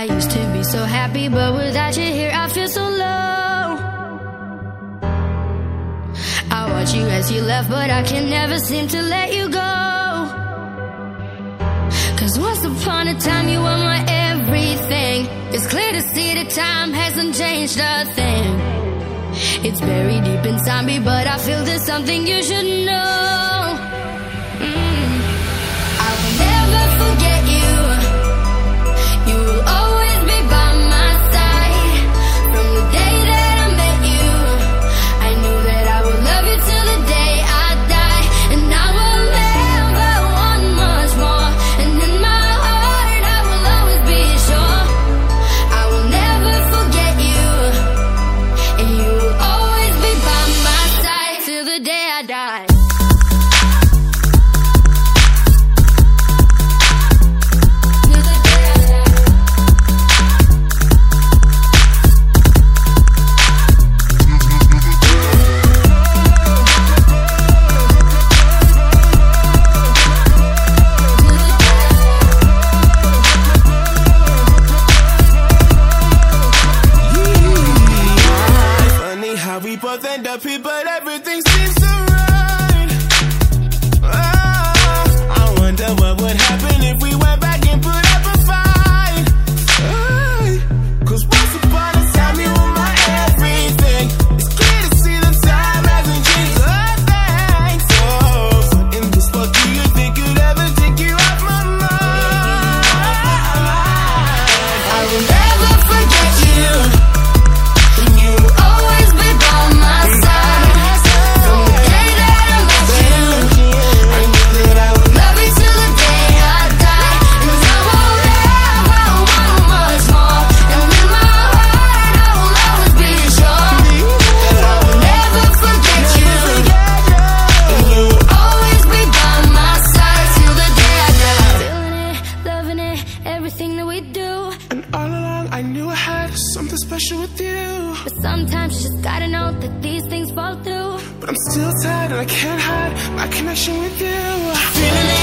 I used to be so happy, but without you here, I feel so low. I watch you as you left, but I can never seem to let you go. Cause once upon a time, you were my everything. It's clear to see that time hasn't changed a thing. It's buried deep inside me, but I feel there's something you should know. deeper than the people, everything's you. But sometimes you just gotta know that these things fall through. But I'm still tired and I can't hide my connection with you. Feeling